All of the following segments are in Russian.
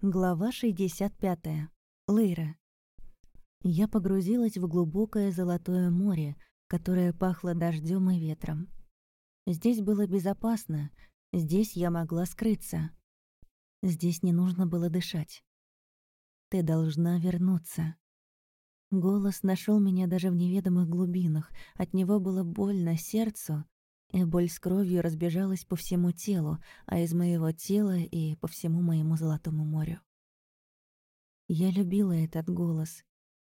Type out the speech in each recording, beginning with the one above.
Глава 65. Лейра. Я погрузилась в глубокое золотое море, которое пахло дождем и ветром. Здесь было безопасно, здесь я могла скрыться. Здесь не нужно было дышать. Ты должна вернуться. Голос нашел меня даже в неведомых глубинах. От него было больно сердцу, боль с кровью разбежалась по всему телу, а из моего тела и по всему моему Золотому морю. Я любила этот голос,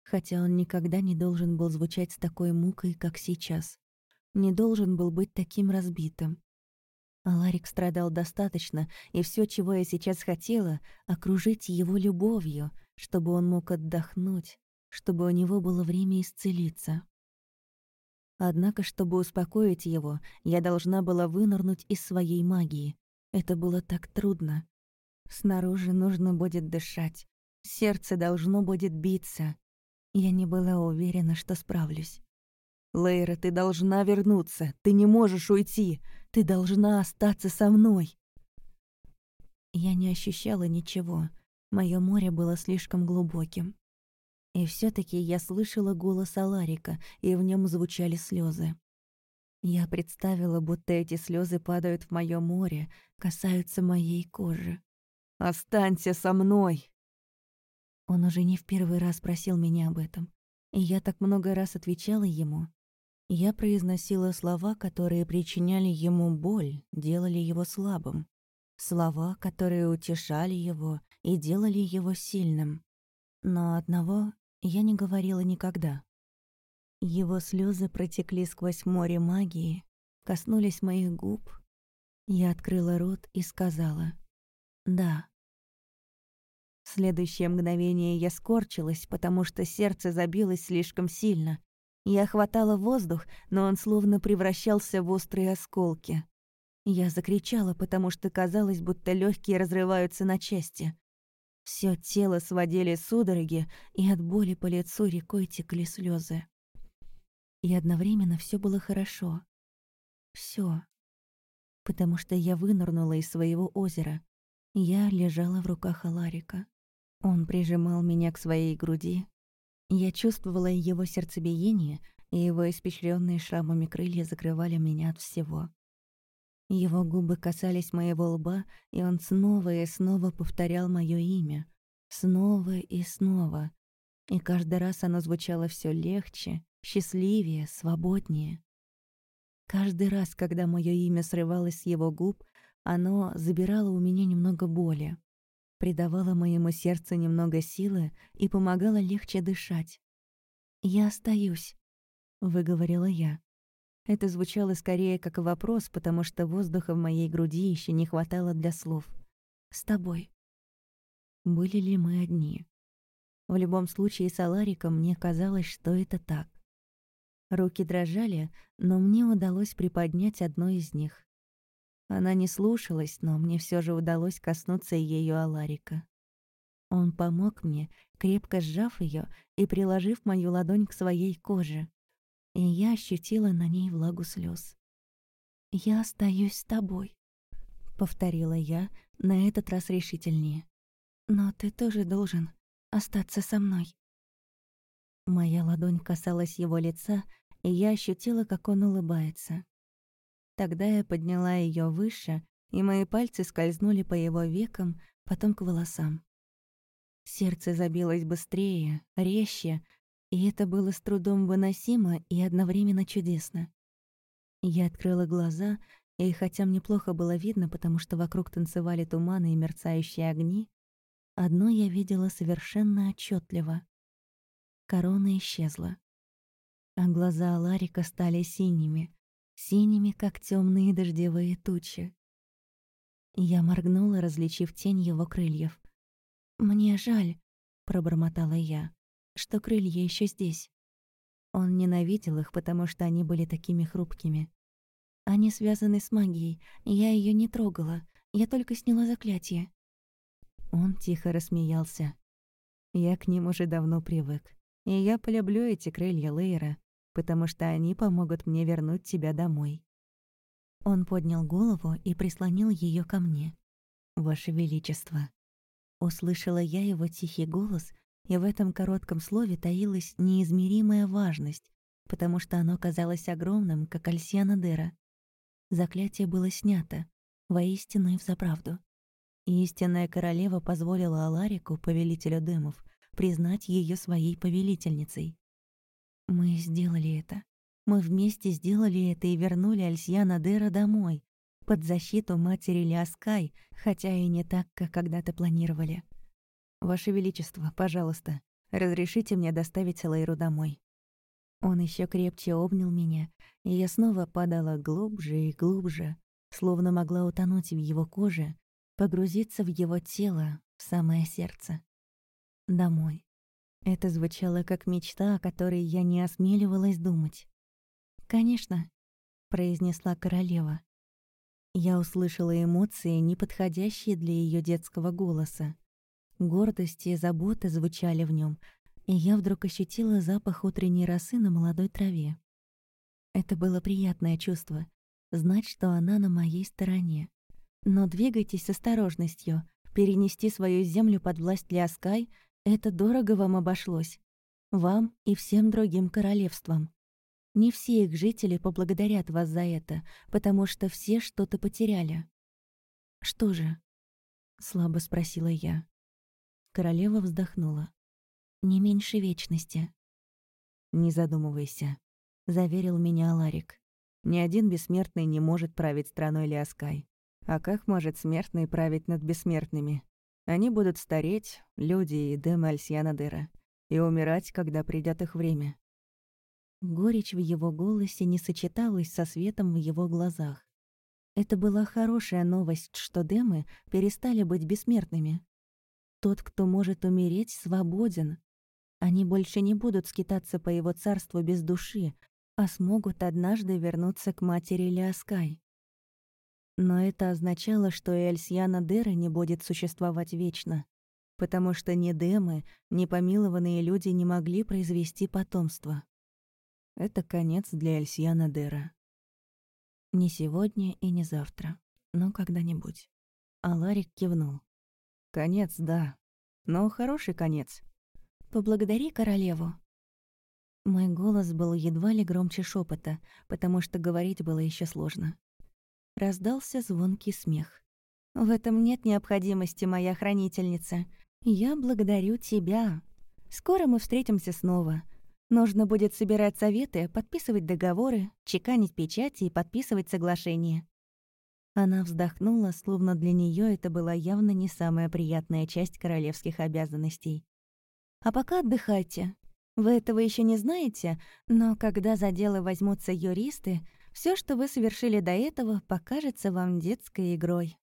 хотя он никогда не должен был звучать с такой мукой, как сейчас. Не должен был быть таким разбитым. А Ларик страдал достаточно, и все, чего я сейчас хотела, — окружить его любовью, чтобы он мог отдохнуть, чтобы у него было время исцелиться. Однако, чтобы успокоить его, я должна была вынырнуть из своей магии. Это было так трудно. Снаружи нужно будет дышать. Сердце должно будет биться. Я не была уверена, что справлюсь. «Лейра, ты должна вернуться. Ты не можешь уйти. Ты должна остаться со мной». Я не ощущала ничего. Моё море было слишком глубоким. И все таки я слышала голос Аларика, и в нем звучали слезы. Я представила, будто эти слезы падают в моё море, касаются моей кожи. «Останься со мной!» Он уже не в первый раз просил меня об этом, и я так много раз отвечала ему. Я произносила слова, которые причиняли ему боль, делали его слабым. Слова, которые утешали его и делали его сильным. Но одного я не говорила никогда. Его слезы протекли сквозь море магии, коснулись моих губ. Я открыла рот и сказала «Да». В следующее мгновение я скорчилась, потому что сердце забилось слишком сильно. Я хватала воздух, но он словно превращался в острые осколки. Я закричала, потому что казалось, будто легкие разрываются на части. Все тело сводили судороги, и от боли по лицу рекой текли слезы. И одновременно все было хорошо. Все, Потому что я вынырнула из своего озера. Я лежала в руках Аларика. Он прижимал меня к своей груди. Я чувствовала его сердцебиение, и его испещренные шрамами крылья закрывали меня от всего. Его губы касались моего лба, и он снова и снова повторял мое имя. Снова и снова. И каждый раз оно звучало все легче, счастливее, свободнее. Каждый раз, когда мое имя срывалось с его губ, оно забирало у меня немного боли, придавало моему сердцу немного силы и помогало легче дышать. «Я остаюсь», — выговорила я. Это звучало скорее как вопрос, потому что воздуха в моей груди еще не хватало для слов. «С тобой». Были ли мы одни? В любом случае с Алариком мне казалось, что это так. Руки дрожали, но мне удалось приподнять одну из них. Она не слушалась, но мне все же удалось коснуться ею Аларика. Он помог мне, крепко сжав ее и приложив мою ладонь к своей коже и я ощутила на ней влагу слез. «Я остаюсь с тобой», — повторила я, на этот раз решительнее. «Но ты тоже должен остаться со мной». Моя ладонь касалась его лица, и я ощутила, как он улыбается. Тогда я подняла ее выше, и мои пальцы скользнули по его векам, потом к волосам. Сердце забилось быстрее, резче, и это было с трудом выносимо и одновременно чудесно. Я открыла глаза, и хотя мне плохо было видно, потому что вокруг танцевали туманы и мерцающие огни, одно я видела совершенно отчетливо. Корона исчезла. А глаза Аларика стали синими, синими, как темные дождевые тучи. Я моргнула, различив тень его крыльев. «Мне жаль», — пробормотала я что крылья еще здесь. Он ненавидел их, потому что они были такими хрупкими. Они связаны с магией, я ее не трогала, я только сняла заклятие. Он тихо рассмеялся. Я к ним уже давно привык. И я полюблю эти крылья Лейра, потому что они помогут мне вернуть тебя домой. Он поднял голову и прислонил ее ко мне. «Ваше Величество». Услышала я его тихий голос, и в этом коротком слове таилась неизмеримая важность, потому что оно казалось огромным, как Альсиана Дера. Заклятие было снято, воистину и взаправду. И истинная королева позволила Аларику, повелителю дымов, признать ее своей повелительницей. Мы сделали это. Мы вместе сделали это и вернули Альсьяна Дера домой, под защиту матери Лиаскай, хотя и не так, как когда-то планировали. «Ваше Величество, пожалуйста, разрешите мне доставить Лейру домой». Он еще крепче обнял меня, и я снова падала глубже и глубже, словно могла утонуть в его коже, погрузиться в его тело, в самое сердце. Домой. Это звучало как мечта, о которой я не осмеливалась думать. «Конечно», — произнесла королева. Я услышала эмоции, неподходящие для ее детского голоса. Гордость и забота звучали в нем, и я вдруг ощутила запах утренней росы на молодой траве. Это было приятное чувство — знать, что она на моей стороне. Но двигайтесь с осторожностью. Перенести свою землю под власть Лиаскай — это дорого вам обошлось. Вам и всем другим королевствам. Не все их жители поблагодарят вас за это, потому что все что-то потеряли. «Что же?» — слабо спросила я. Королева вздохнула. «Не меньше вечности». «Не задумывайся», — заверил меня Аларик. «Ни один бессмертный не может править страной Лиаскай. А как может смертный править над бессмертными? Они будут стареть, люди и Дем Альсьянадера, и умирать, когда придет их время. Горечь в его голосе не сочеталась со светом в его глазах. Это была хорошая новость, что демы перестали быть бессмертными. Тот, кто может умереть, свободен. Они больше не будут скитаться по его царству без души, а смогут однажды вернуться к матери Лиаскай. Но это означало, что и Эльсьяна Дера не будет существовать вечно, потому что ни демы, ни помилованные люди не могли произвести потомство. Это конец для Эльсьяна Дера. Не сегодня и не завтра, но когда-нибудь. А Ларик кивнул. Конец, да. Но хороший конец. Поблагодари королеву. Мой голос был едва ли громче шепота, потому что говорить было еще сложно. Раздался звонкий смех. «В этом нет необходимости, моя хранительница. Я благодарю тебя. Скоро мы встретимся снова. Нужно будет собирать советы, подписывать договоры, чеканить печати и подписывать соглашения. Она вздохнула, словно для нее это была явно не самая приятная часть королевских обязанностей. «А пока отдыхайте. Вы этого еще не знаете, но когда за дело возьмутся юристы, все, что вы совершили до этого, покажется вам детской игрой».